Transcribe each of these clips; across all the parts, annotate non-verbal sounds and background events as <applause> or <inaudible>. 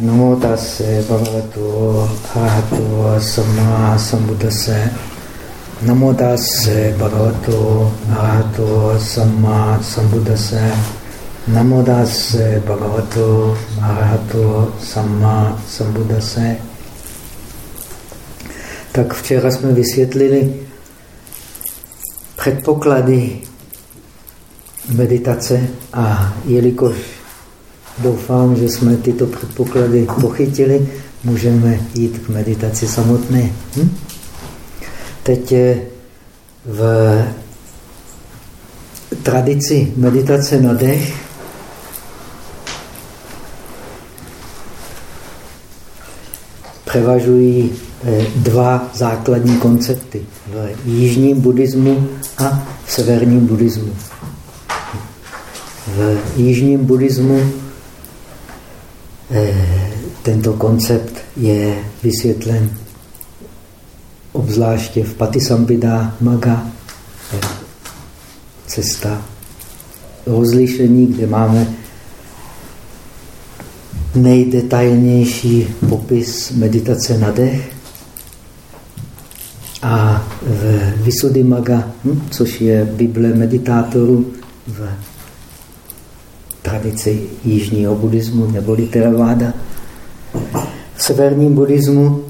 Namo tase bhagavato arahato samma sambuddhase. Namo tase bhagavato arahato samma sambuddhase. Namo tase bhagavato arahato samma sambuddhase. Tak včera jsme vysvětlili předpoklady meditace a jelikož Doufám, že jsme tyto předpoklady pochytili. Můžeme jít k meditaci samotné. Hm? Teď v tradici meditace na dech převažují eh, dva základní koncepty v jižním buddhismu a v severním buddhismu. V jižním buddhismu tento koncept je vysvětlen obzvláště v Patisambhida Maga, cesta rozlišení, kde máme nejdetailnější popis meditace na dech. A v Visuddhimagga, hm, což je Bible meditátorů v tradici jižního buddhismu nebo Theravada. V severním buddhismu,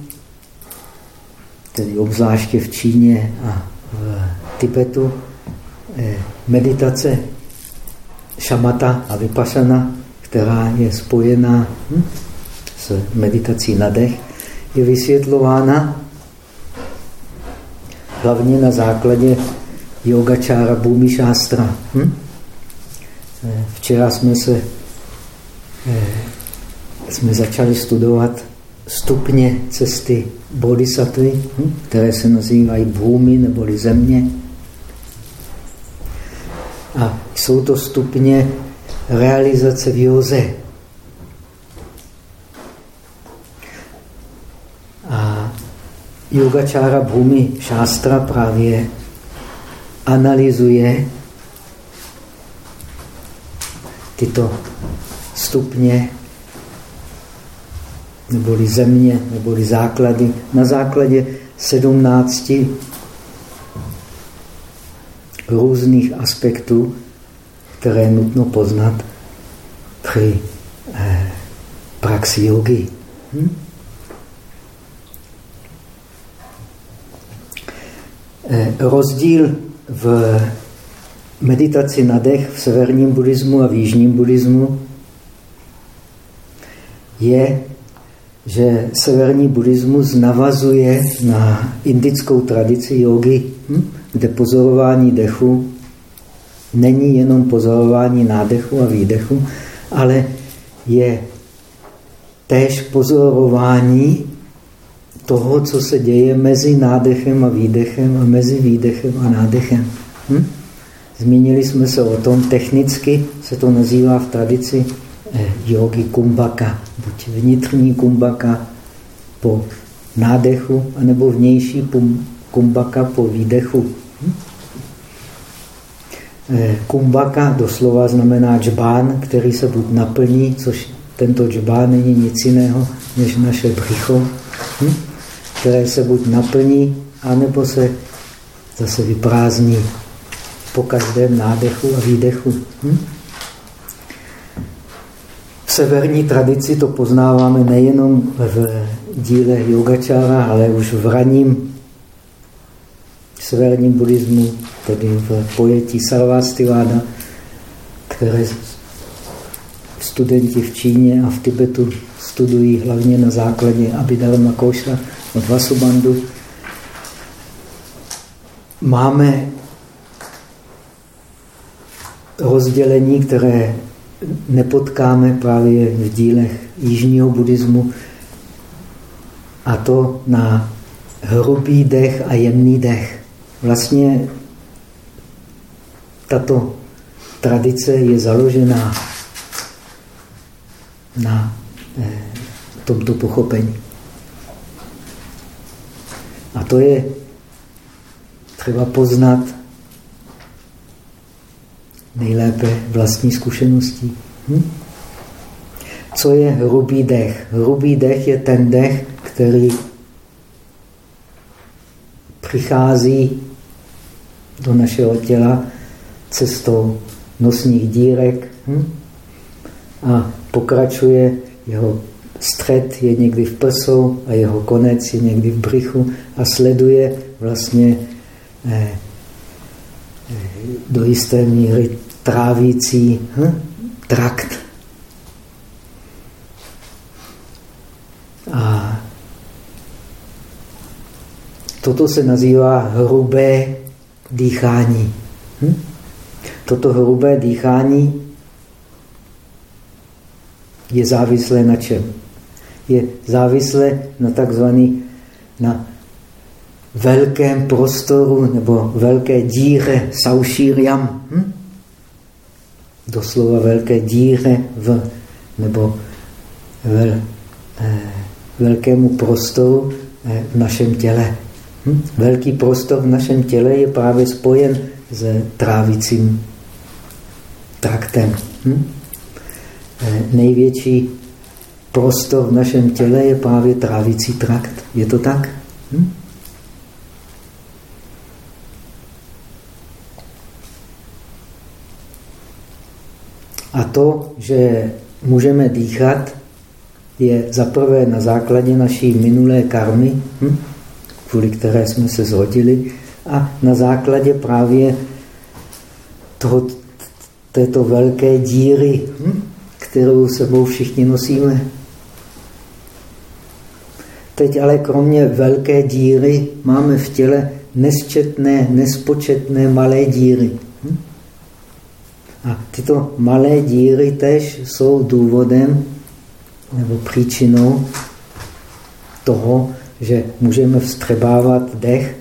tedy obzvláště v Číně a v Tibetu, meditace šamata a vypašana, která je spojená hm, s meditací na dech, je vysvětlována hlavně na základě yogačára Bhumi Shastra. Hm? Eh, včera jsme se eh, jsme začali studovat stupně cesty bodhisattvy, hm, které se nazývají bhumi neboli země. A jsou to stupně realizace v józe. A yogačára bhumi šástra právě analyzuje tyto stupně, neboli země, neboli základy, na základě sedmnácti různých aspektů, které je nutno poznat při eh, praxi jogy. Hm? Eh, rozdíl v meditaci na dech v severním buddhismu a v jižním buddhismu je, že severní buddhismus navazuje na indickou tradici jogy, hm? kde pozorování dechu není jenom pozorování nádechu a výdechu, ale je též pozorování toho, co se děje mezi nádechem a výdechem a mezi výdechem a nádechem. Hm? Zmínili jsme se o tom, technicky se to nazývá v tradici eh, jogi kumbaka. Buď vnitřní kumbaka po nádechu, anebo vnější kumbaka po výdechu. Hm? Eh, kumbaka doslova znamená džbán, který se buď naplní, což tento džbán není nic jiného než naše břicho, hm? které se buď naplní, anebo se zase vyprázdní po každém nádechu a výdechu. Hm? V severní tradici to poznáváme nejenom v díle yogačára, ale už v raním severním buddhismu, tedy v pojetí Sarvastiváda, které studenti v Číně a v Tibetu studují hlavně na základě Abhidharma Koša od Vasubandhu. Máme rozdělení, které nepotkáme právě v dílech jižního buddhismu, a to na hrubý dech a jemný dech. Vlastně tato tradice je založená na eh, tomto pochopení. A to je třeba poznat nejlépe vlastní zkušeností. Hm? Co je hrubý dech? Hrubý dech je ten dech, který přichází do našeho těla cestou nosních dírek hm? a pokračuje, jeho střed je někdy v prsou a jeho konec je někdy v břichu a sleduje vlastně eh, eh, do jisté míry trávící hm? trakt. A toto se nazývá hrubé dýchání. Hm? Toto hrubé dýchání je závislé na čem? Je závislé na takzvaný na velkém prostoru nebo velké díře saušíriam. Hm? Doslova velké díře v, nebo vel, eh, velkému prostoru eh, v našem těle. Hm? Velký prostor v našem těle je právě spojen s trávicím traktem. Hm? Eh, největší prostor v našem těle je právě trávicí trakt. Je to tak? Hm? A to, že můžeme dýchat, je zaprvé na základě naší minulé karmy, hm? kvůli které jsme se zhodili, a na základě právě toho, této velké díry, hm? kterou sebou všichni nosíme. Teď ale kromě velké díry máme v těle nesčetné, nespočetné malé díry. Hm? A tyto malé díry tež jsou důvodem nebo příčinou toho, že můžeme vstřebávat dech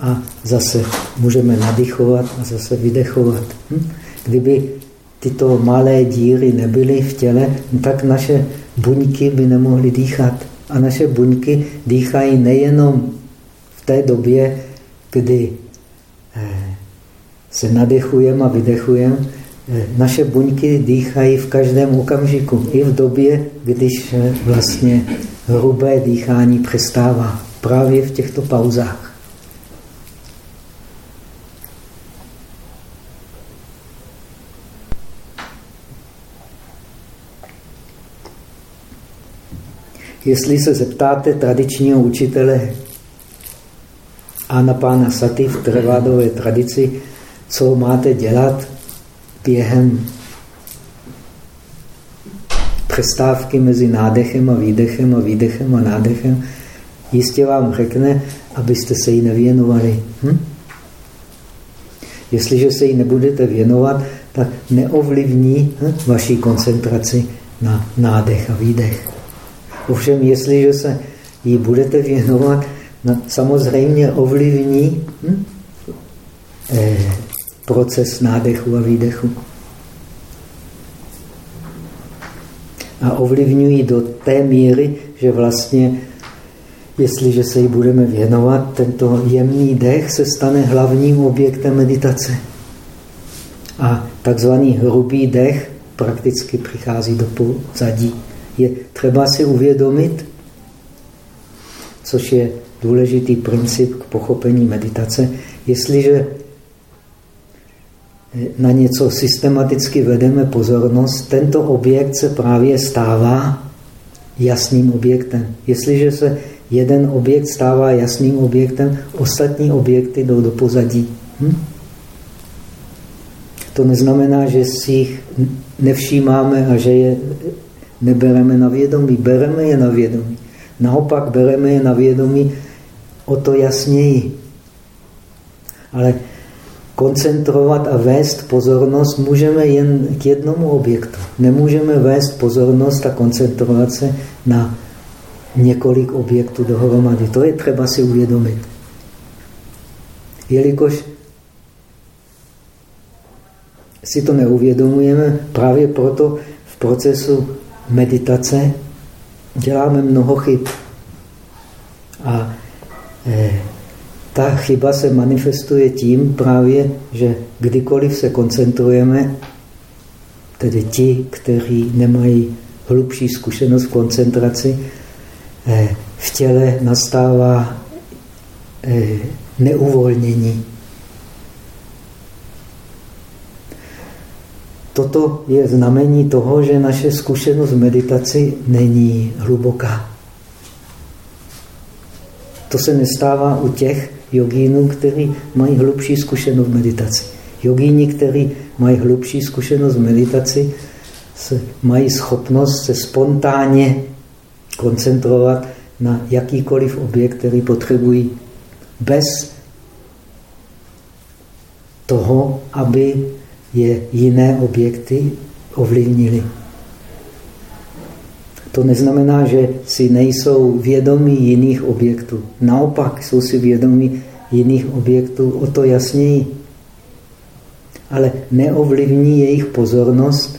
a zase můžeme nadychovat a zase vydechovat. Hm? Kdyby tyto malé díry nebyly v těle, tak naše buňky by nemohly dýchat. A naše buňky dýchají nejenom v té době, kdy eh, se nadechujeme a vydechujeme, eh, naše buňky dýchají v každém okamžiku, i v době, když eh, vlastně hrubé dýchání přestává. Právě v těchto pauzách. Jestli se zeptáte tradičního učitele Anapána Sati v trvádové tradici, co máte dělat během přestávky mezi nádechem a výdechem a výdechem a nádechem, jistě vám řekne, abyste se jí nevěnovali. Hm? Jestliže se jí nebudete věnovat, tak neovlivní hm, vaši koncentraci na nádech a výdech. Ovšem, jestliže se jí budete věnovat, no, samozřejmě ovlivní hm, eh, proces nádechu a výdechu. A ovlivňují do té míry, že vlastně, jestliže se jí budeme věnovat, tento jemný dech se stane hlavním objektem meditace. A takzvaný hrubý dech prakticky přichází do pozadí je třeba si uvědomit, což je důležitý princip k pochopení meditace, jestliže na něco systematicky vedeme pozornost, tento objekt se právě stává jasným objektem. Jestliže se jeden objekt stává jasným objektem, ostatní objekty jdou do pozadí. Hm? To neznamená, že si jich nevšímáme a že je nebereme na vědomí, bereme je na vědomí. Naopak bereme je na vědomí o to jasněji. Ale koncentrovat a vést pozornost můžeme jen k jednomu objektu. Nemůžeme vést pozornost a koncentrovat se na několik objektů dohromady. To je třeba si uvědomit. Jelikož si to neuvědomujeme, právě proto v procesu meditace děláme mnoho chyb. A ta chyba se manifestuje tím právě, že kdykoliv se koncentrujeme, tedy ti, kteří nemají hlubší zkušenost v koncentraci, eh, v těle nastává eh, neuvolnění. Toto je znamení toho, že naše zkušenost v meditaci není hluboká. To se nestává u těch jogínů, kteří mají hlubší zkušenost v meditaci. Jogíni, kteří mají hlubší zkušenost v meditaci, se, mají schopnost se spontánně koncentrovat na jakýkoliv objekt, který potřebují, bez toho, aby je jiné objekty ovlivnili. To neznamená, že si nejsou vědomí jiných objektů. Naopak jsou si vědomí jiných objektů o to jasněji. Ale neovlivní jejich pozornost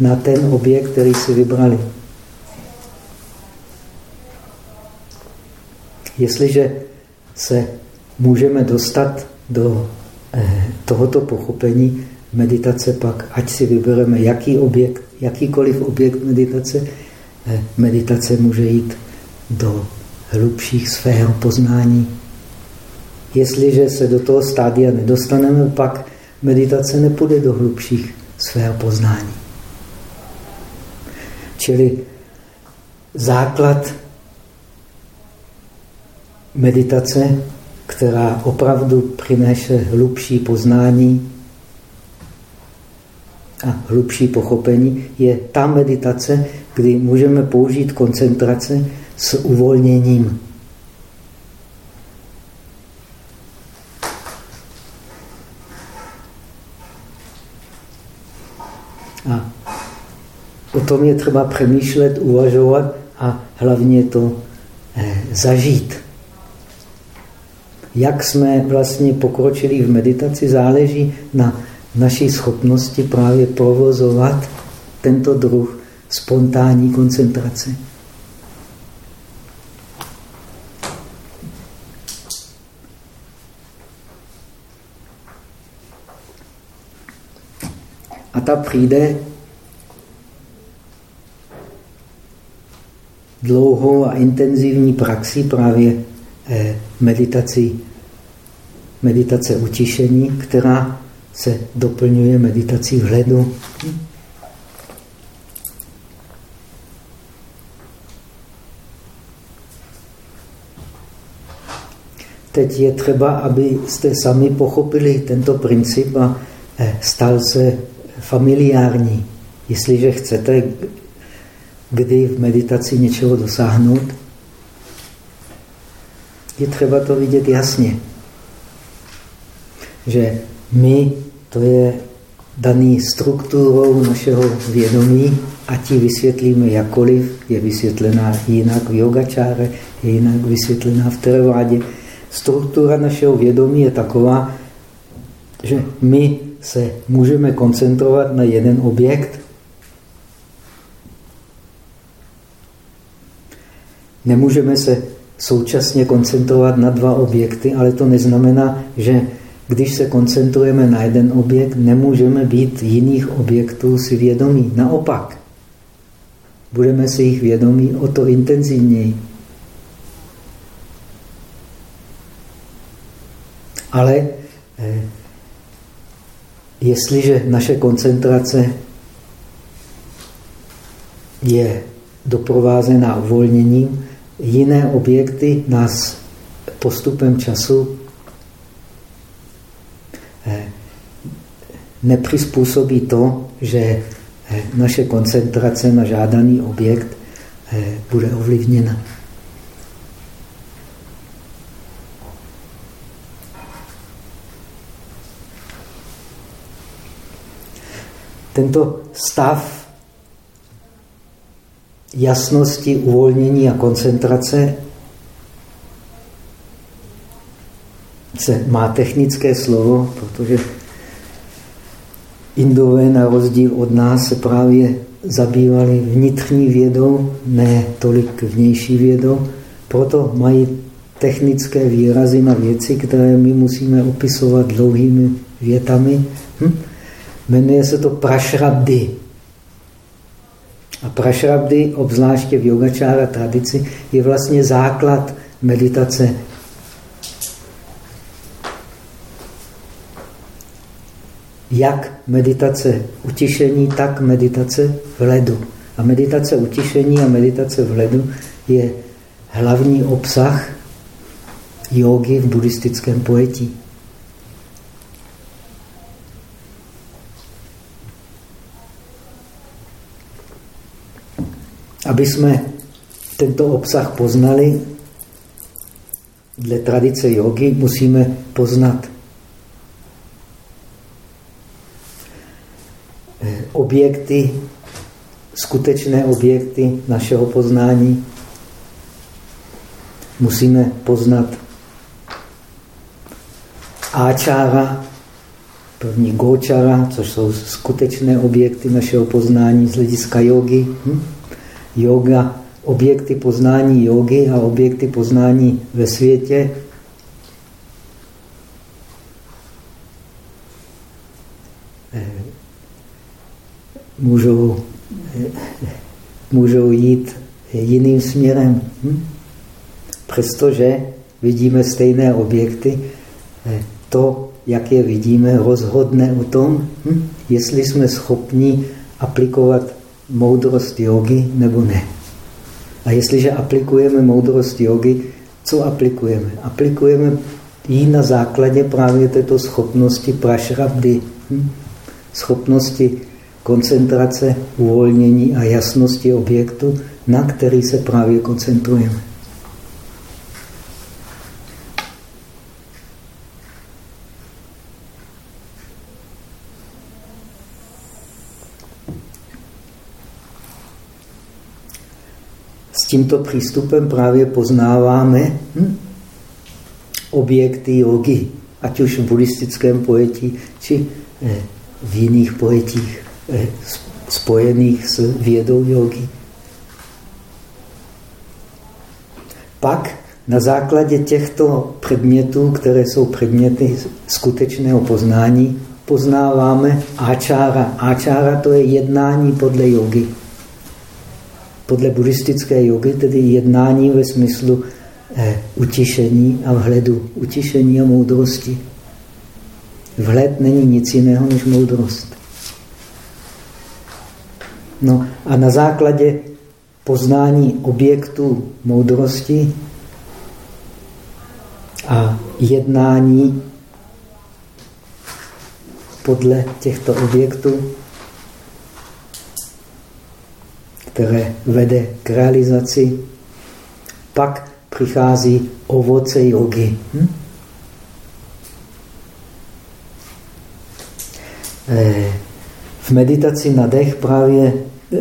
na ten objekt, který si vybrali. Jestliže se můžeme dostat do eh, tohoto pochopení, meditace pak, ať si vybereme jaký objekt, jakýkoliv objekt meditace, eh, meditace může jít do hlubších sfér poznání. Jestliže se do toho stádia nedostaneme, pak meditace nepůjde do hlubších sfér poznání. Čili základ meditace, která opravdu přinese hlubší poznání a hlubší pochopení, je ta meditace, kdy můžeme použít koncentrace s uvolněním. A o tom je třeba přemýšlet, uvažovat a hlavně to eh, zažít. Jak jsme vlastně pokročili v meditaci, záleží na naší schopnosti právě provozovat tento druh spontánní koncentrace. A ta přijde dlouhou a intenzivní praxi právě eh, meditací, meditace utišení, která se doplňuje meditací vhledu. Teď je třeba, abyste sami pochopili tento princip a eh, stal se familiární. Jestliže chcete kdy v meditaci něčeho dosáhnout, je třeba to vidět jasně. Že my, to je daný strukturou našeho vědomí, a ti vysvětlíme jakoliv, je vysvětlená jinak v yogačáre, je jinak vysvětlená v teravádě. Struktura našeho vědomí je taková, že my se můžeme koncentrovat na jeden objekt Nemůžeme se současně koncentrovat na dva objekty, ale to neznamená, že když se koncentrujeme na jeden objekt, nemůžeme být jiných objektů si vědomí. Naopak, budeme si jich vědomí o to intenzivněji. Ale eh, jestliže naše koncentrace je doprovázená uvolněním, jiné objekty nás postupem času nepřizpůsobí to, že eh, naše koncentrace na žádaný objekt eh, bude ovlivněna. Tento stav jasnosti, uvolnění a koncentrace se má technické slovo, protože Indové na rozdíl od nás se právě zabývali vnitřní vědou, ne tolik vnější vědou, proto mají technické výrazy na věci, které my musíme opisovat dlouhými větami. Hm? Jmenuje se to prašrabdy. A prašrabdy, obzvláště v yogačára tradici, je vlastně základ meditace. Jak meditace utišení, tak meditace v ledu. A meditace utišení a meditace v ledu je hlavní obsah jogy v buddhistickém pojetí. Aby jsme tento obsah poznali, dle tradice jogy musíme poznat objekty, skutečné objekty našeho poznání. Musíme poznat áčára, první gočara, což jsou skutečné objekty našeho poznání z hlediska jogy. Hm? Yoga, objekty poznání jogy a objekty poznání ve světě můžou, můžou jít jiným směrem. Hm? Přestože vidíme stejné objekty, to, jak je vidíme, rozhodne o tom, hm, jestli jsme schopni aplikovat moudrost jogy nebo ne. A jestliže aplikujeme moudrost jogy, co aplikujeme? Aplikujeme ji na základě právě této schopnosti prašrabdy, hm? schopnosti koncentrace, uvolnění a jasnosti objektu, na který se právě koncentrujeme. S tímto přístupem právě poznáváme hm, objekty jogy, ať už v buddhistickém pojetí, či eh, v jiných pojetích spojených s vědou jogy. Pak na základě těchto předmětů, které jsou předměty skutečného poznání, poznáváme áčára. Áčára to je jednání podle jogy podle buddhistické jogy tedy jednání ve smyslu eh, utišení a vhledu, utišení a moudrosti. Vhled není nic jiného než moudrost. No a na základě poznání objektů moudrosti a jednání podle těchto objektů které vede k realizaci, pak přichází ovoce jogy. Hm? Eh, v meditaci na dech právě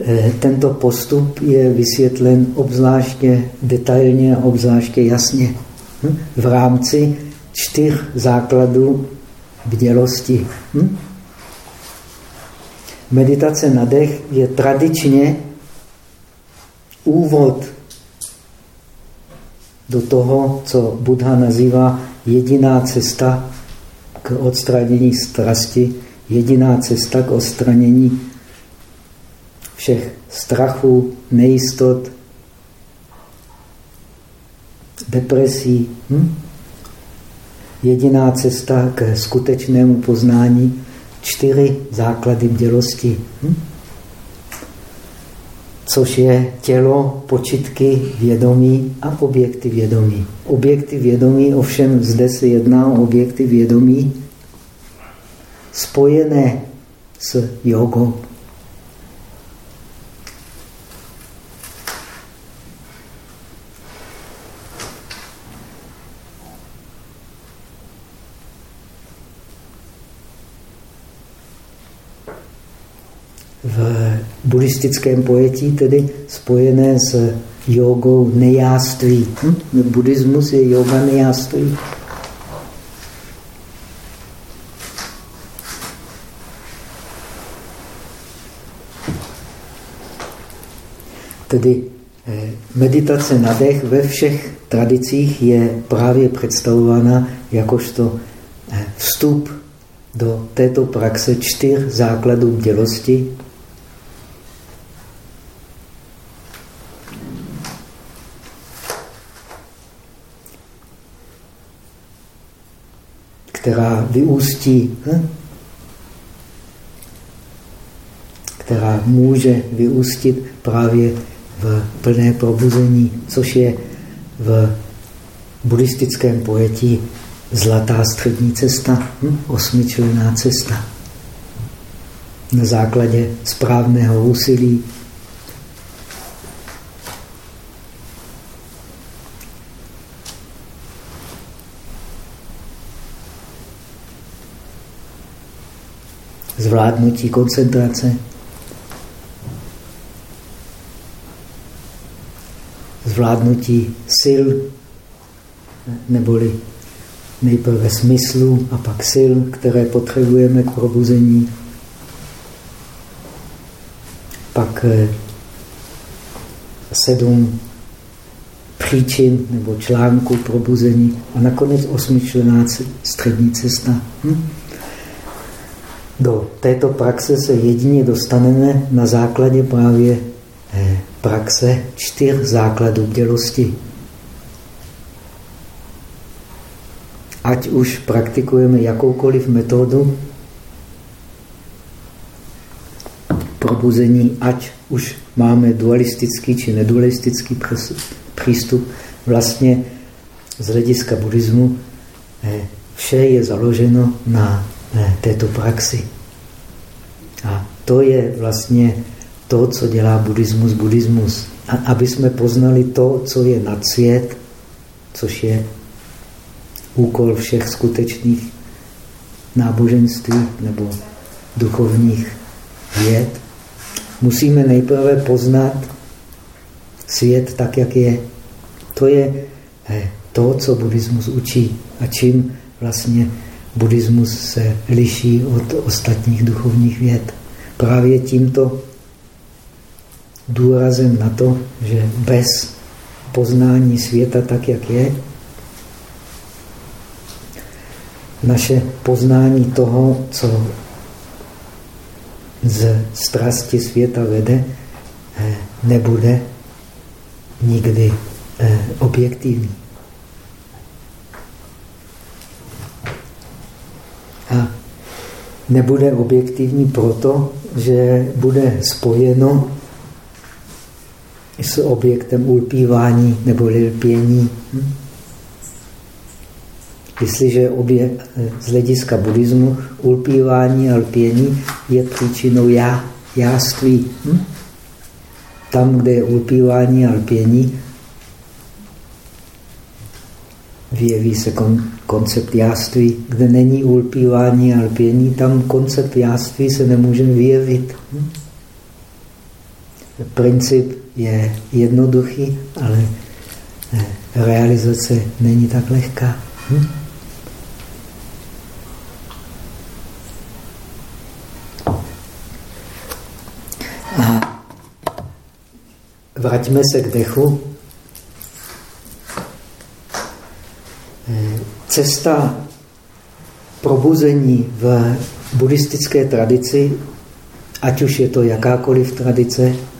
eh, tento postup je vysvětlen obzvláště detailně a obzvláště jasně hm? v rámci čtyř základů bdělosti. Hm? Meditace na dech je tradičně úvod do toho, co Buddha nazývá jediná cesta k odstranění strasti, jediná cesta k odstranění všech strachů, nejistot, depresí. Hm? Jediná cesta k skutečnému poznání čtyři základy bdělosti. Hm? což je tělo, počitky, vědomí a objekty vědomí. Objekty vědomí, ovšem zde se jedná o objekty vědomí spojené s jogou. buddhistickém pojetí, tedy spojené s jogou nejáství. Hm? Buddhismus je yoga nejáství. Tedy Eh, meditace na dech ve všech tradicích je právě představována jakožto eh, vstup do této praxe čtyř základů bdělosti, která vyústí, hm? která může vyústit právě v plné probuzení, což je v buddhistickém pojetí zlatá střední cesta, hm? osmičlená cesta. Na základě správného úsilí zvládnutí koncentrace, zvládnutí sil, neboli nejprve smyslu a pak sil, které potřebujeme k probuzení. Pak eh, sedm příčin nebo článků probuzení a nakonec osmičlená střední cesta. Hm? Do této praxe se jedině dostaneme na základě právě praxe čtyř základů bdělosti. Ať už praktikujeme jakoukoliv metodu probuzení, ať už máme dualistický či nedualistický přístup, vlastně z hlediska buddhismu eh, vše je založeno na eh, této praxi. A to je vlastně to, co dělá buddhismus, buddhismus. A aby jsme poznali to, co je nad svět, což je úkol všech skutečných náboženství nebo duchovních věd, musíme nejprve poznat svět tak, jak je. To je eh, to, co buddhismus učí a čím vlastně buddhismus se liší od ostatních duchovních věd. Právě tímto důrazem na to, že bez poznání světa tak, jak je, naše poznání toho, co z strasti světa vede, eh, nebude nikdy eh, objektivní. A nebude objektivní proto, že bude spojeno s objektem ulpívání nebo lpění. Hm? Jestliže obě, z hlediska buddhismu ulpívání a lpění je příčinou já, jáství. Hm? Tam, kde je ulpívání a lpění, vyjeví se kon, koncept jáství. Kde není ulpívání a lpění, tam koncept jáství se nemůže vyjevit. Hm? Princip je jednoduchý, ale eh, realizace není tak lehká. Hm? A vraťme se k dechu. Eh, cesta probuzení v buddhistické tradici, ať už je to jakákoliv tradice,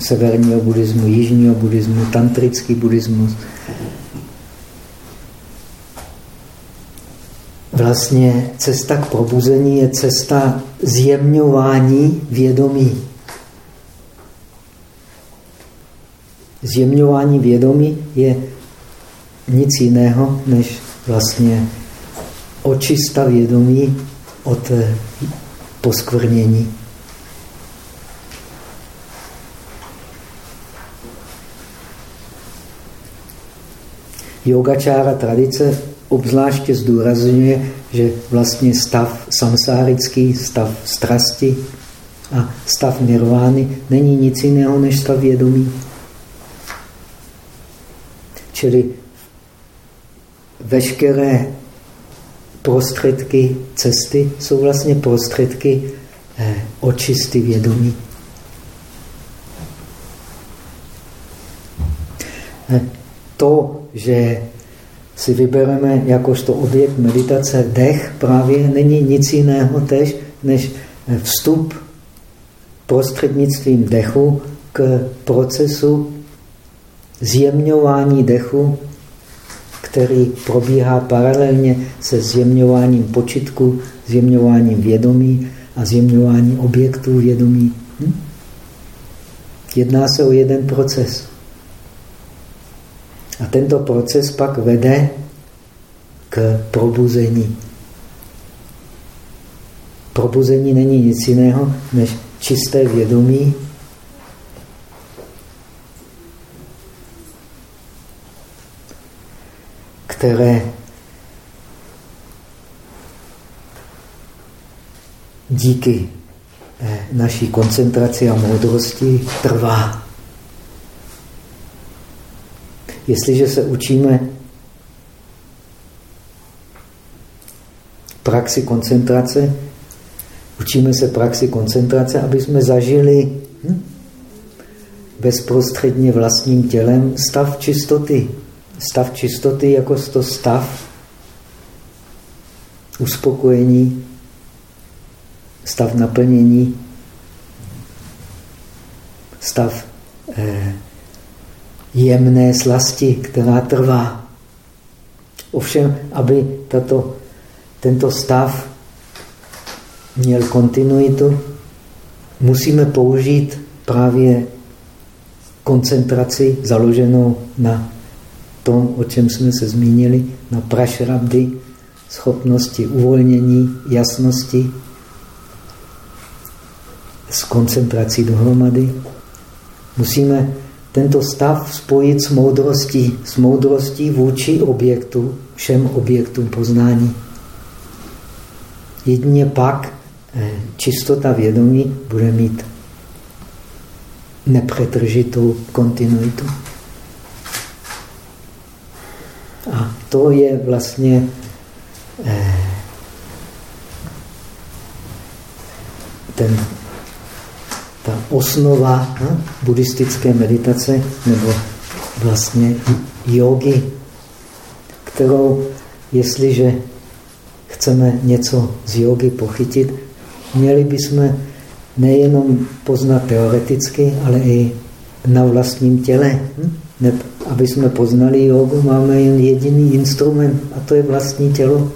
severního buddhismu, jižního buddhismu, tantrický buddhismus. Vlastně cesta k probuzení je cesta zjemňování vědomí. Zjemňování vědomí je nic jiného, než vlastně očista vědomí od poskvrnění. Yogačára tradice obzvláště zdůrazňuje, že vlastně stav samsárický, stav strasti a stav nirvány není nic jiného než stav vědomí. Čili veškeré prostředky cesty jsou vlastně prostředky eh, očisty vědomí. To, že si vybereme jakožto objekt meditace dech, právě není nic jiného tež, než vstup prostřednictvím dechu k procesu zjemňování dechu, který probíhá paralelně se zjemňováním počitku, zjemňováním vědomí a zjemňováním objektů vědomí. Hm? Jedná se o jeden proces. A tento proces pak vede k probuzení. Probuzení není nic jiného než čisté vědomí, které díky eh, naší koncentraci a moudrosti trvá. Jestliže se učíme praxi koncentrace, učíme se praxi koncentrace, aby jsme zažili hm, bezprostředně vlastním tělem stav čistoty. Stav čistoty jako to stav uspokojení, stav naplnění, stav eh, jemné slasti, která trvá. Ovšem, aby tato, tento stav měl kontinuitu, musíme použít právě koncentraci založenou na tom, o čem jsme se zmínili, na prašrabdy, schopnosti uvolnění, jasnosti, s koncentrací dohromady. Musíme tento stav spojit s moudrostí, s moudrostí vůči objektu, všem objektům poznání. Jedině pak eh, čistota vědomí bude mít nepřetržitou kontinuitu. A to je vlastně eh, ten osnova buddhistické meditace nebo vlastně jogy, kterou, jestliže chceme něco z jogy pochytit, měli bychom nejenom poznat teoreticky, ale i na vlastním těle. Hm? Ne, aby jsme poznali jogu, máme jen jediný instrument a to je vlastní tělo.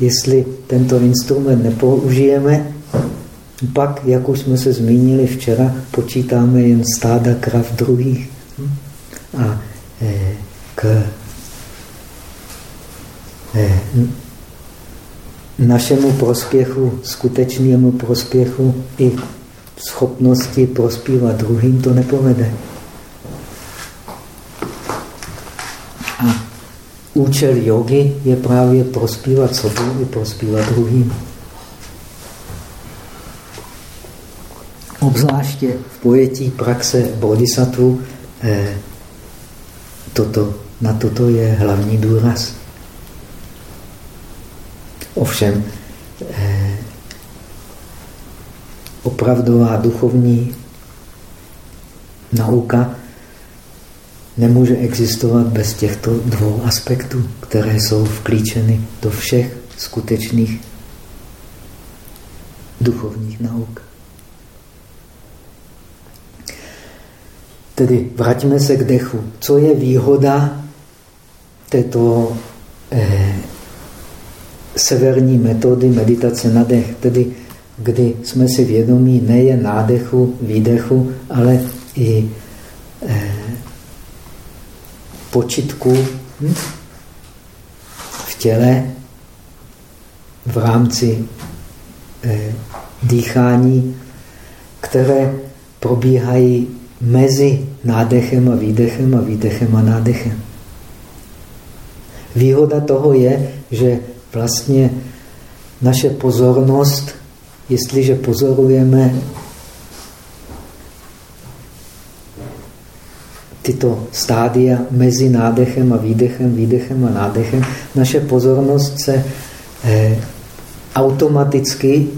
Jestli tento instrument nepoužijeme, pak, jak už jsme se zmínili včera, počítáme jen stáda krav druhých. A eh, k eh, našemu prospěchu, skutečnému prospěchu i schopnosti prospívat druhým to nepovede. A účel jogy je právě prospívat sobě i prospívat druhým. Obzvláště v pojetí praxe bodhisattva eh, toto, na toto je hlavní důraz. Ovšem, eh, opravdová duchovní nauka nemůže existovat bez těchto dvou aspektů, které jsou vklíčeny do všech skutečných duchovních nauk. Tedy vraťme se k dechu. Co je výhoda této eh, severní metody meditace na dech? Tedy kdy jsme si vědomí nejen nádechu, výdechu, ale i eh, počitku hm? v těle v rámci eh, dýchání, které probíhají mezi nádechem a výdechem a výdechem a nádechem. Výhoda toho je, že vlastně naše pozornost, jestliže pozorujeme tyto stádia mezi nádechem a výdechem, výdechem a nádechem, naše pozornost se eh, automaticky,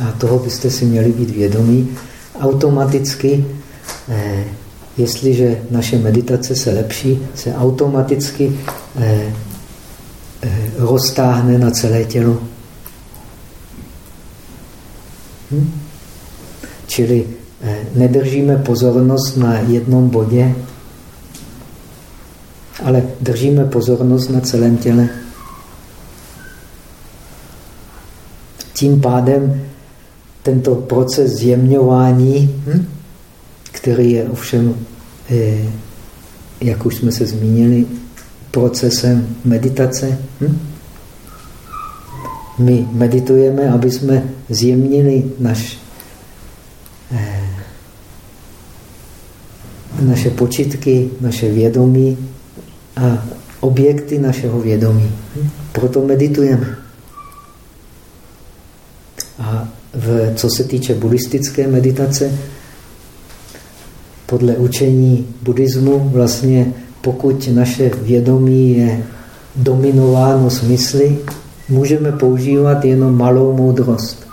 a toho byste si měli být vědomí, automaticky eh, jestliže naše meditace se lepší, se automaticky eh, eh, roztáhne na celé tělo. Hm? Čili nedržíme pozornost na jednom bodě, ale držíme pozornost na celém těle. Tím pádem tento proces zjemňování, hm, který je ovšem, eh, jak už jsme se zmínili, procesem meditace. Hm? My meditujeme, aby jsme zjemnili naš, eh, naše počitky, naše vědomí a objekty našeho vědomí. Hm? Proto meditujeme. A v, co se týče buddhistické meditace, podle učení buddhismu vlastně pokud naše vědomí je dominováno smysly, můžeme používat jenom malou moudrost.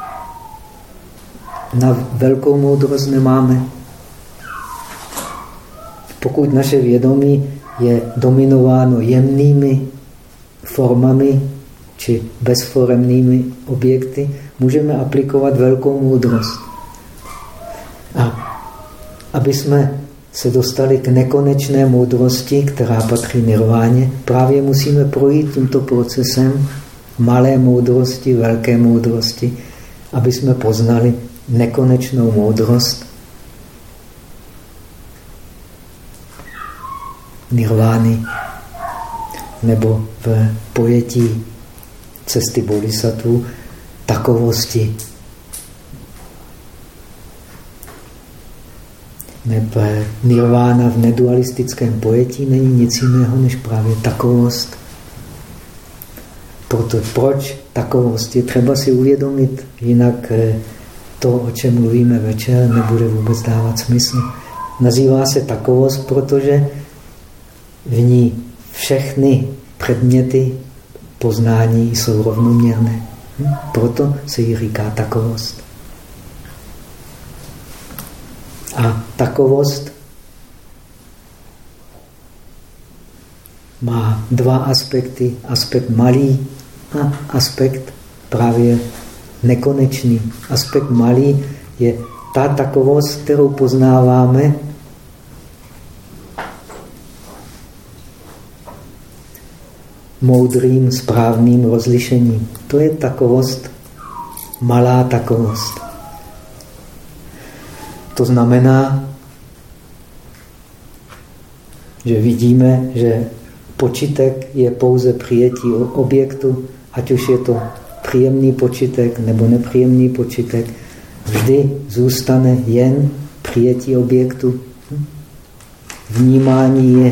Na velkou moudrost nemáme. Pokud naše vědomí je dominováno jemnými formami či bezforemnými objekty, můžeme aplikovat velkou moudrost. Aby jsme se dostali k nekonečné moudrosti, která patří nirváně, právě musíme projít tímto procesem malé moudrosti, velké moudrosti, aby jsme poznali nekonečnou moudrost nirvány nebo v pojetí cesty bodhisattva takovosti Neb nirvána v nedualistickém pojetí není nic jiného než právě takovost. Proto proč takovost je třeba si uvědomit, jinak eh, to, o čem mluvíme večer, nebude vůbec dávat smysl. Nazývá se takovost, protože v ní všechny předměty poznání jsou rovnoměrné. Hm? Proto se jí říká takovost. A takovost má dva aspekty. Aspekt malý a aspekt právě nekonečný. Aspekt malý je ta takovost, kterou poznáváme moudrým, správným rozlišením. To je takovost, malá takovost. To znamená, že vidíme, že počitek je pouze přijetí objektu, ať už je to příjemný počitek nebo nepříjemný počitek, vždy zůstane jen přijetí objektu. Vnímání je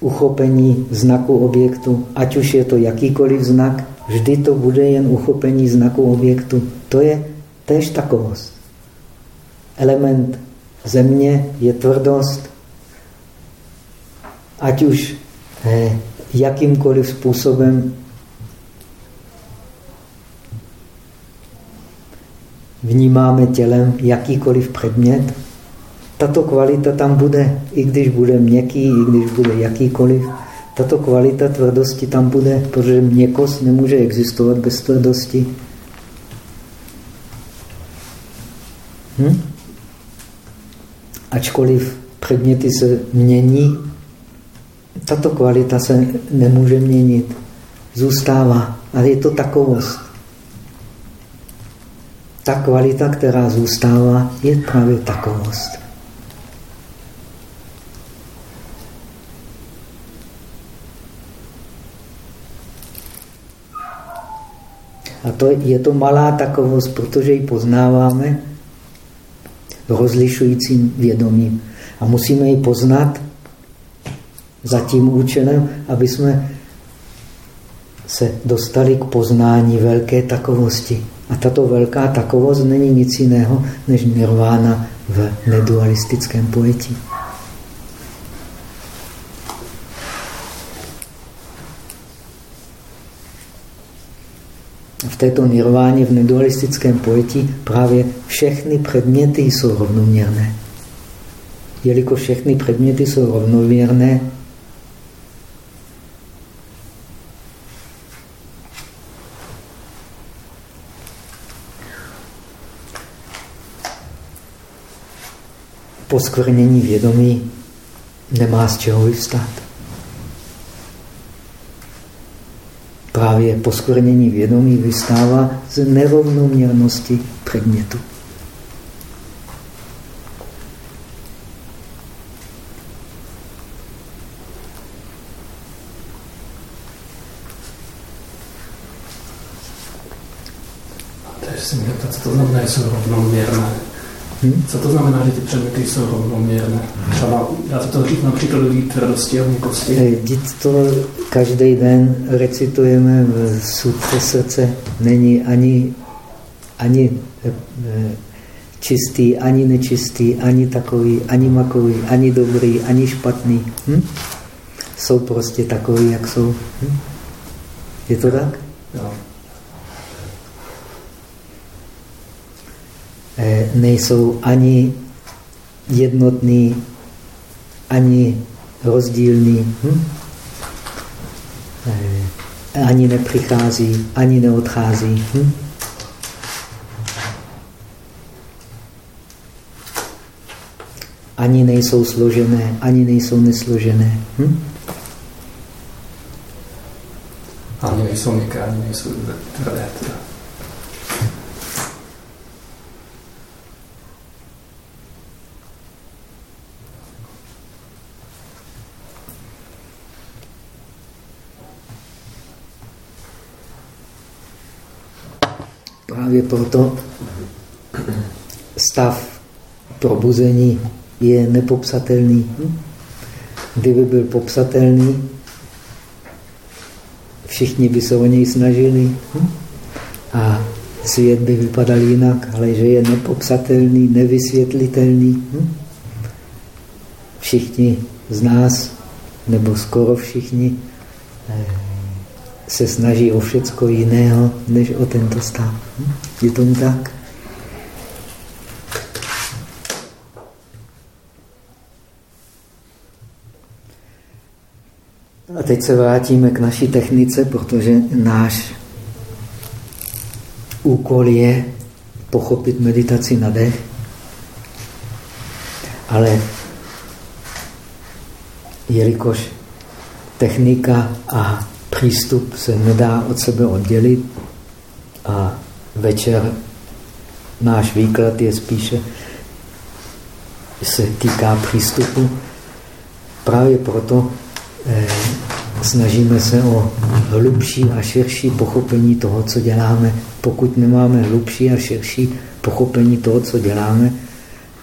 uchopení znaku objektu, ať už je to jakýkoliv znak, vždy to bude jen uchopení znaku objektu. To je též takovost. Element země je tvrdost, ať už eh, jakýmkoliv způsobem vnímáme tělem jakýkoliv předmět, tato kvalita tam bude, i když bude měkký, i když bude jakýkoliv. Tato kvalita tvrdosti tam bude, protože měkost nemůže existovat bez tvrdosti. Hm? Ačkoliv předměty se mění, tato kvalita se nemůže měnit. Zůstává. Ale je to takovost. Ta kvalita, která zůstává, je právě takovost. A to, je to malá takovost, protože ji poznáváme rozlišujícím vědomím. A musíme ji poznat za tím účelem, aby jsme se dostali k poznání velké takovosti. A tato velká takovost není nic jiného než nirvána v nedualistickém pojetí. Této nirváně, v nedualistickém pojetí, právě všechny předměty jsou rovnoměrné. Jelikož všechny předměty jsou rovnoměrné, poskvrnění vědomí nemá z čeho vyvstát. Právě poskvrnění vědomí vystává z nerovnoměrnosti předmětu. Takže si mě co to znamená, jsou rovnoměrné. Hmm? Co to znamená, že ty předměty jsou rovnoměrné? Třeba, já to říct například lidí tvrdosti a měkosti. Dít to každý den recitujeme v sutře srdce. Není ani, ani eh, čistý, ani nečistý, ani takový, ani makový, ani dobrý, ani špatný. Hm? Jsou prostě takový, jak jsou. Hm? Je to tak? Jo. Nejsou ani jednotný, ani rozdílný. Hm? Eh, ani nepřichází, ani neodchází. Hm? Ani nejsou složené, ani nejsou nesložené. Hm? Ani nejsou měkké, ani nejsou tvrdé. Právě proto stav probuzení je nepopsatelný. Kdyby byl popsatelný, všichni by se o něj snažili. A svět by vypadal jinak, ale že je nepopsatelný, nevysvětlitelný. Všichni z nás, nebo skoro všichni, eh, se snaží o všecko jiného, než o tento stav. Je tomu tak? A teď se vrátíme k naší technice, protože náš úkol je pochopit meditaci na dech, ale jelikož technika a přístup se nedá od sebe oddělit a večer náš výklad je spíše se týká přístupu. Právě proto eh, snažíme se o hlubší a širší pochopení toho, co děláme. Pokud nemáme hlubší a širší pochopení toho, co děláme,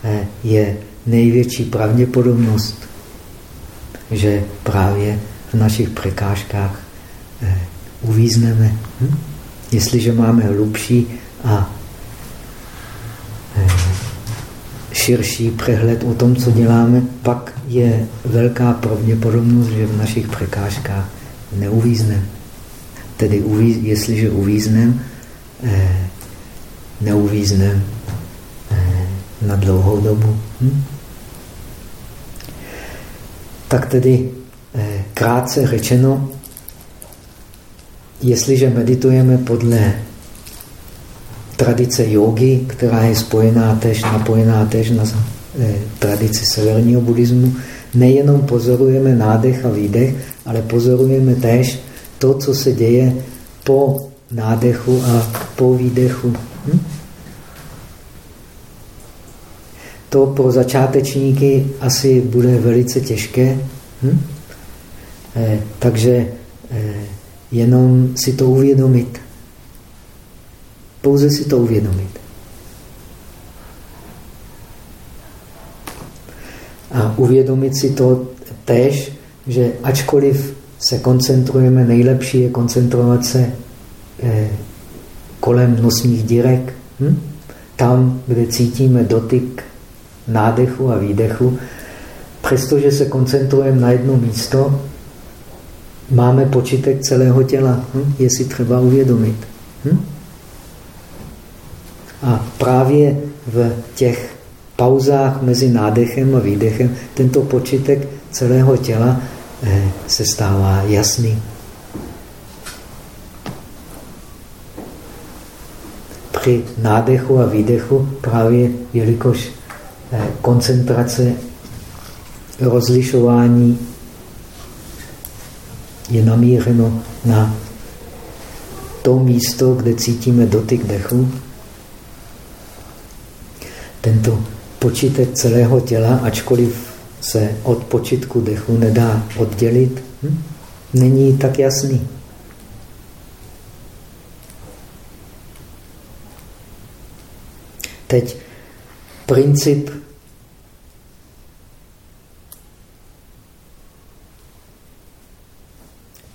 eh, je největší pravděpodobnost, že právě v našich překážkách uvízneme. Hm? Jestliže máme hlubší a eh, širší přehled o tom, co děláme, pak je velká pravděpodobnost, že v našich překážkách neuvízneme. Tedy uvíz, jestliže uvízneme, eh, neuvízneme eh, na dlouhou dobu. Hm? Tak tedy eh, krátce řečeno, jestliže meditujeme podle tradice jogy, která je spojená tež, napojená tež na eh, tradici severního buddhismu, nejenom pozorujeme nádech a výdech, ale pozorujeme též to, co se děje po nádechu a po výdechu. Hm? To pro začátečníky asi bude velice těžké. Hm? Eh, takže eh, jenom si to uvědomit. Pouze si to uvědomit. A uvědomit si to tež, že ačkoliv se koncentrujeme, nejlepší je koncentrovat se eh, kolem nosních dírek, hm? tam, kde cítíme dotyk nádechu a výdechu, přestože se koncentrujeme na jedno místo, máme počítek celého těla. Hm? Je si třeba uvědomit. Hm? A právě v těch pauzách mezi nádechem a výdechem tento počítek celého těla eh, se stává jasný. Při nádechu a výdechu právě, jelikož eh, koncentrace rozlišování je namířeno na to místo, kde cítíme dotyk dechu. Tento počítek celého těla, ačkoliv se od počitku dechu nedá oddělit, hm? není tak jasný. Teď princip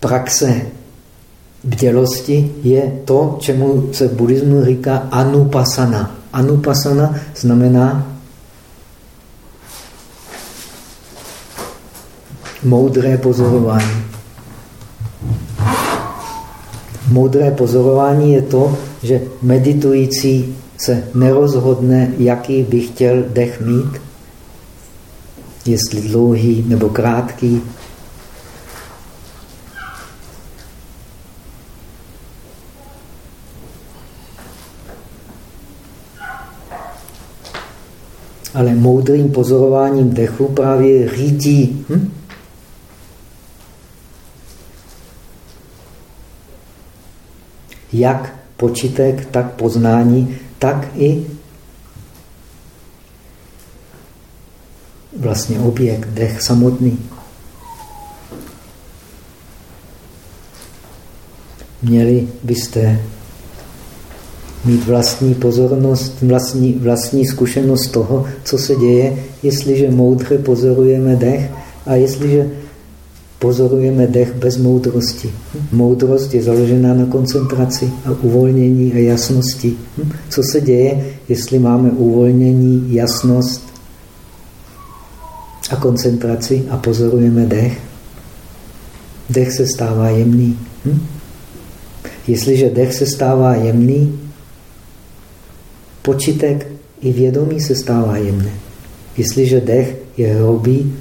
praxe bdělosti je to, čemu se v buddhismu říká anupasana. Anupasana znamená moudré pozorování. Moudré pozorování je to, že meditující se nerozhodne, jaký by chtěl dech mít, jestli dlouhý nebo krátký, ale moudrým pozorováním dechu právě řídí hm? jak počítek, tak poznání, tak i vlastně objekt, dech samotný. Měli byste mít vlastní pozornost, vlastní, vlastní zkušenost toho, co se děje, jestliže moudře pozorujeme dech a jestliže pozorujeme dech bez moudrosti. Moudrost je založená na koncentraci a uvolnění a jasnosti. Co se děje, jestli máme uvolnění, jasnost a koncentraci a pozorujeme dech? Dech se stává jemný. Jestliže dech se stává jemný, Počitek i vědomí se stává jemné. Jestliže dech je hrubý,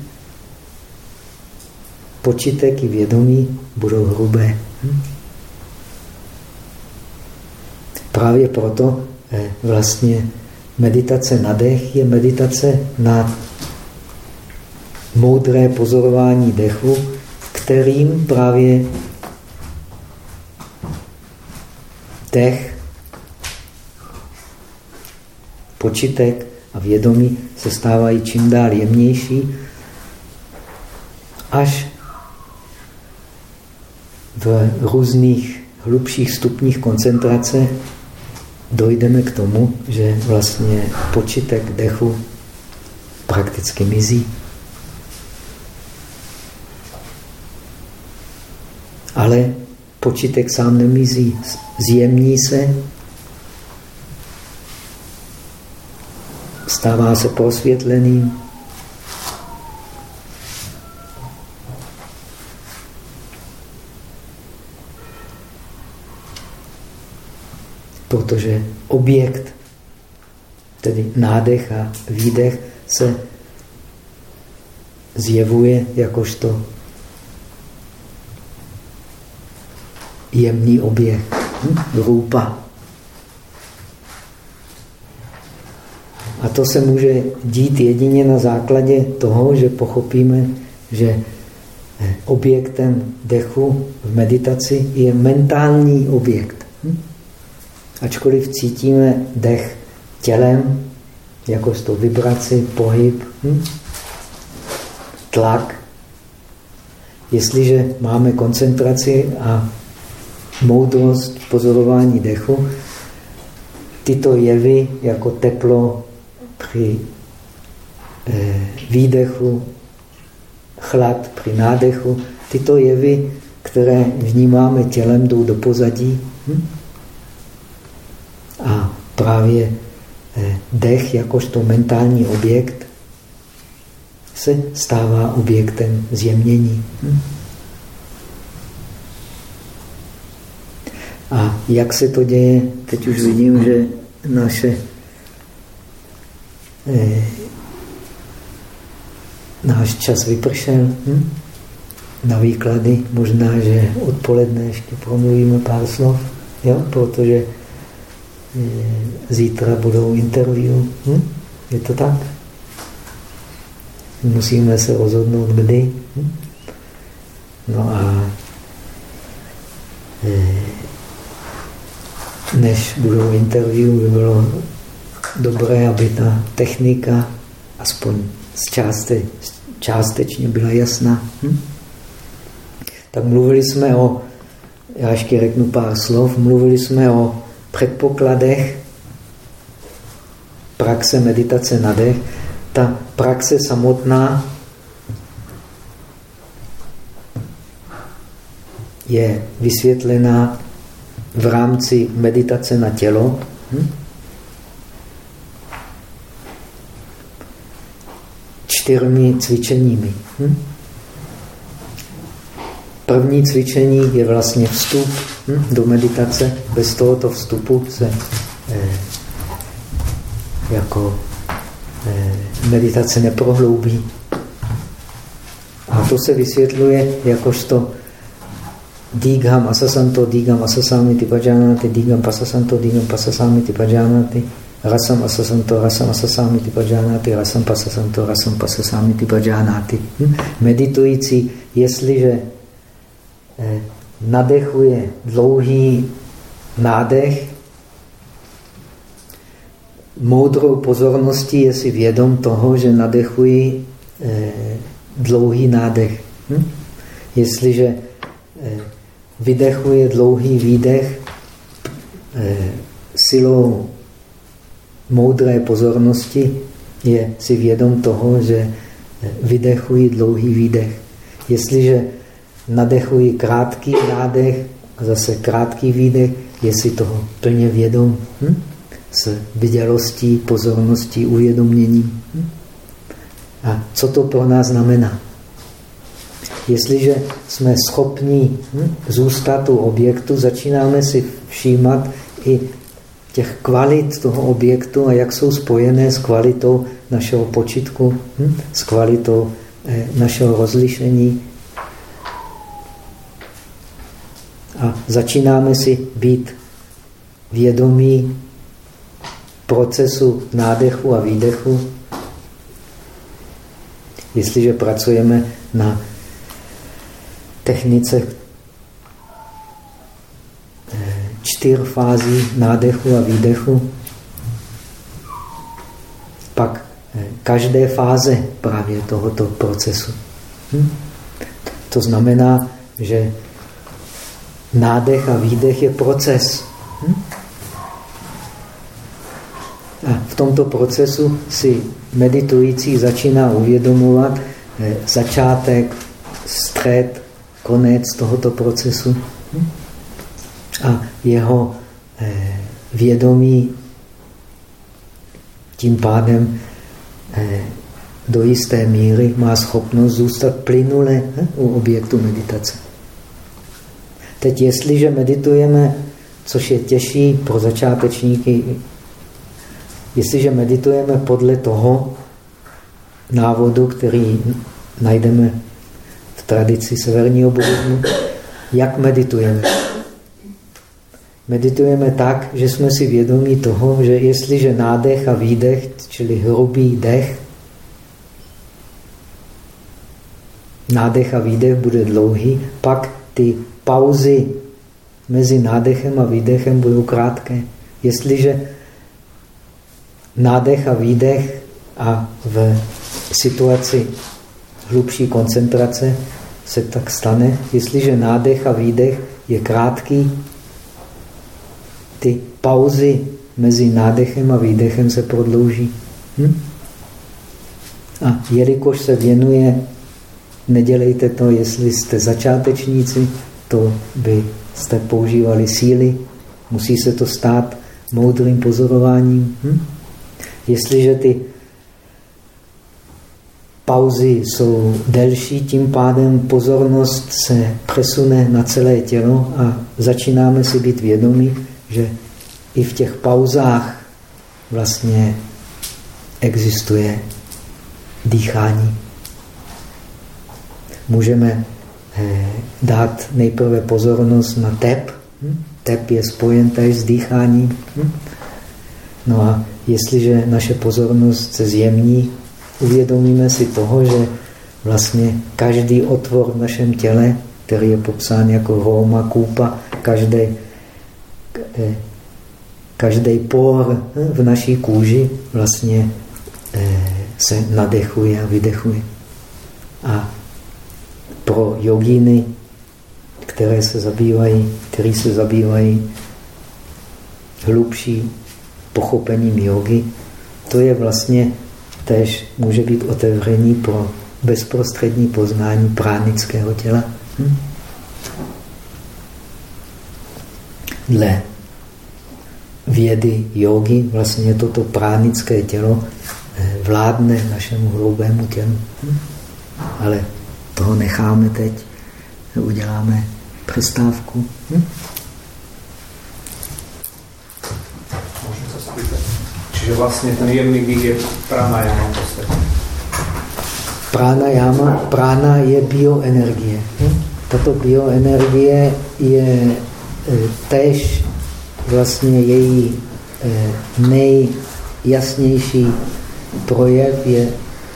počitek i vědomí budou hrubé. Hm? Právě proto eh, vlastně meditace na dech je meditace na moudré pozorování dechu, kterým právě dech Počitek a vědomí se stávají čím dál jemnější, až v různých hlubších stupních koncentrace dojdeme k tomu, že vlastně počitek dechu prakticky mizí. Ale počitek sám nemizí, zjemní se stává se prosvětleným. Protože objekt, tedy nádech a výdech, se zjevuje jakožto jemný objekt, hm? rupa. A to se může dít jedině na základě toho, že pochopíme, že eh, objektem dechu v meditaci je mentální objekt. Hm? Ačkoliv cítíme dech tělem, jakožto vibraci, pohyb, hm? tlak, jestliže máme koncentraci a moudrost pozorování dechu, tyto jevy jako teplo, při eh, výdechu, chlad při nádechu. Tyto jevy, které vnímáme tělem, jdou do pozadí. Hm? A právě eh, dech, jakožto mentální objekt, se stává objektem zjemnění. Hm? A jak se to děje? Teď už vidím, že naše náš čas vypršel. Hm? Na výklady možná, že odpoledne ještě promluvíme pár slov, jo? protože eh, zítra budou interview. Hm? Je to tak? Musíme se rozhodnout, kdy. Hm? No a eh, než budou interview, by bylo dobré, aby ta technika aspoň z částe, částečně byla jasná. Hm? Tak mluvili jsme o, já ještě řeknu pár slov, mluvili jsme o předpokladech praxe meditace na dech. Ta praxe samotná je vysvětlená v rámci meditace na tělo. Hm? Čtyřmi cvičeními. Hm? První cvičení je vlastně vstup hm, do meditace. Bez tohoto vstupu se eh, jako eh, meditace neprohloubí. A to se vysvětluje jakožto Dígham asasanto, dígham asasamiti pajanati, dígham pasasanto, dígham pasasamiti pajanati, rasam asasanto, rasam asasamiti pajanati, rasam pasasanto, rasam pasasamiti pajanati. Hm? Meditující, jestliže eh, nadechuje dlouhý nádech, moudrou pozorností je si vědom toho, že nadechuji eh, dlouhý nádech. Hm? Jestliže eh, vydechuje dlouhý výdech silou moudré pozornosti, je si vědom toho, že vydechuji dlouhý výdech. Jestliže nadechuji krátký nádech a zase krátký výdech, je si toho plně vědom hm? s vidělostí, pozorností, uvědoměním. Hm? A co to pro nás znamená? Jestliže jsme schopni hm, zůstat u objektu, začínáme si všímat i těch kvalit toho objektu a jak jsou spojené s kvalitou našeho počitku, hm, s kvalitou eh, našeho rozlišení. A začínáme si být vědomí procesu nádechu a výdechu, jestliže pracujeme na technice eh, čtyř fází nádechu a výdechu. Pak eh, každé fáze právě tohoto procesu. Hm? To znamená, že nádech a výdech je proces. Hm? A v tomto procesu si meditující začíná uvědomovat eh, začátek, střed, konec tohoto procesu. A jeho eh, vědomí tím pádem eh, do jisté míry má schopnost zůstat plynule eh, u objektu meditace. Teď, jestliže meditujeme, což je těžší pro začátečníky, jestliže meditujeme podle toho návodu, který najdeme tradici severního buddhismu, jak meditujeme. Meditujeme tak, že jsme si vědomí toho, že jestliže nádech a výdech, čili hrubý dech, nádech a výdech bude dlouhý, pak ty pauzy mezi nádechem a výdechem budou krátké. Jestliže nádech a výdech a v situaci hlubší koncentrace se tak stane, jestliže nádech a výdech je krátký, ty pauzy mezi nádechem a výdechem se prodlouží. Hm? A jelikož se věnuje, nedělejte to, jestli jste začátečníci, to by jste používali síly, musí se to stát moudrým pozorováním. Hm? Jestliže ty pauzy jsou delší, tím pádem pozornost se přesune na celé tělo a začínáme si být vědomí, že i v těch pauzách vlastně existuje dýchání. Můžeme eh, dát nejprve pozornost na tep. Hm? Tep je spojen tady s dýcháním. Hm? No a jestliže naše pozornost se zjemní, uvědomíme si toho, že vlastně každý otvor v našem těle, který je popsán jako Roma, Kůpa, každý, každý por v naší kůži vlastně eh, se nadechuje a vydechuje. A pro jogíny, které se zabývají, který se zabývají hlubší pochopením jogy, to je vlastně tež může být otevření pro bezprostřední poznání pránického těla. Hm? Dle vědy jogy vlastně toto pránické tělo eh, vládne našemu hrubému tělu. Hm? Ale toho necháme teď, uděláme přestávku. Hm? Čiže vlastně ten jemný dých je pranayama v podstatě. Pranayama, prana je bioenergie. Hm? Tato bioenergie je tež vlastně její e, nejjasnější projev je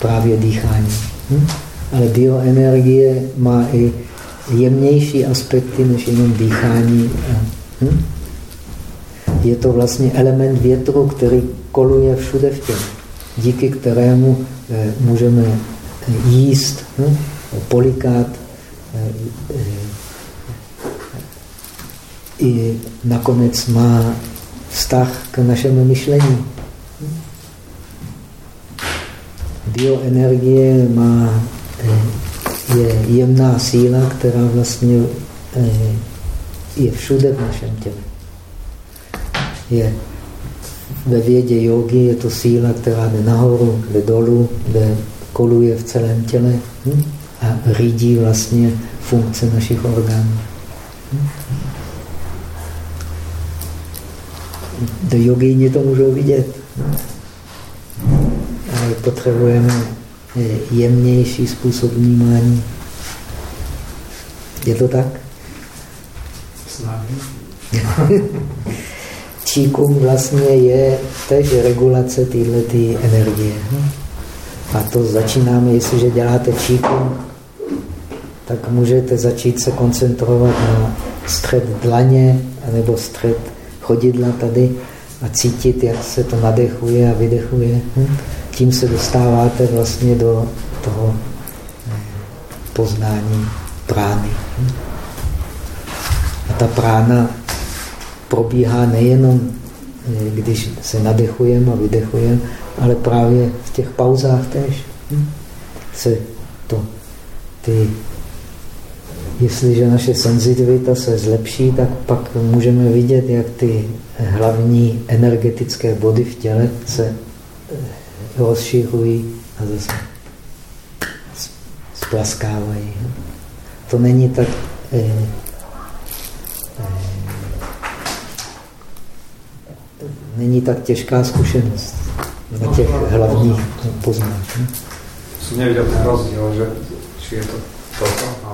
právě dýchání. Hm? Ale bioenergie má i jemnější aspekty než jenom dýchání. Hm? Je to vlastně element větru, který koluje všude v těle, díky kterému můžeme jíst, hm? polikát, eh, i nakonec má vztah k našemu myšlení. Bioenergie má, je jemná síla, která vlastně je všude v našem těle. Je ve vědě jogy je to síla, která jde nahoru, jde dolů, jde, koluje v celém těle hm? a řídí vlastně funkce našich orgánů. Hm? Do jogy to můžou vidět. Ale potřebujeme eh, jemnější způsob vnímání. Je to tak? <laughs> Číkům vlastně je tež regulace této energie. A to začínáme, jestliže děláte číkům, tak můžete začít se koncentrovat na střed dlaně nebo střed chodidla tady a cítit, jak se to nadechuje a vydechuje. Tím se dostáváte vlastně do toho eh, poznání prány. A ta prána probíhá nejenom, eh, když se nadechujeme a vydechujeme, ale právě v těch pauzách tež. Hm? Se to, ty, jestliže naše senzitivita se zlepší, tak pak můžeme vidět, jak ty hlavní energetické body v těle se eh, rozšiřují a zase splaskávají. To není tak eh, není tak těžká zkušenost na těch hlavních poznách. Jsem neviděl ten rozdíl, že či je to toto,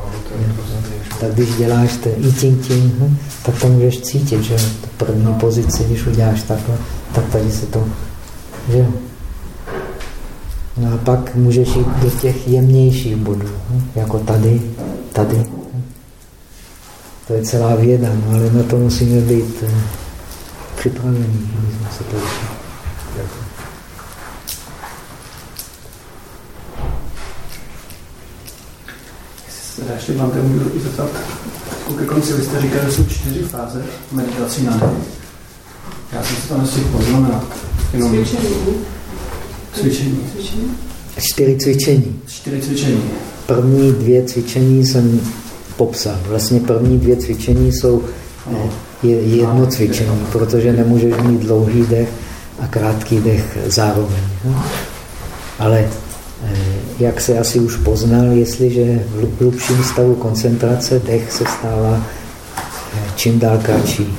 Tak když děláš ten eating tím, hm, tak to můžeš cítit, že to první pozici, když uděláš takhle, tak tady se to, že No a pak můžeš jít do těch jemnějších bodů, hm, jako tady, tady. To je celá věda, no, ale na to musíme být eh, připravení, aby jsme se poučili. Teda ještě vám můžu zeptat. Ke konci vy jste říkali, že jsou čtyři fáze meditací na dech. Já jsem si to nestihl poznamenat. Jenom cvičení. Cvičení. Čtyři cvičení. Čtyři cvičení. První dvě cvičení jsem popsal. Vlastně první dvě cvičení jsou no je jedno cvičení, protože nemůžeš mít dlouhý dech a krátký dech zároveň. Ale jak se asi už poznal, jestliže v hlubším stavu koncentrace dech se stává eh, čím dál kratší.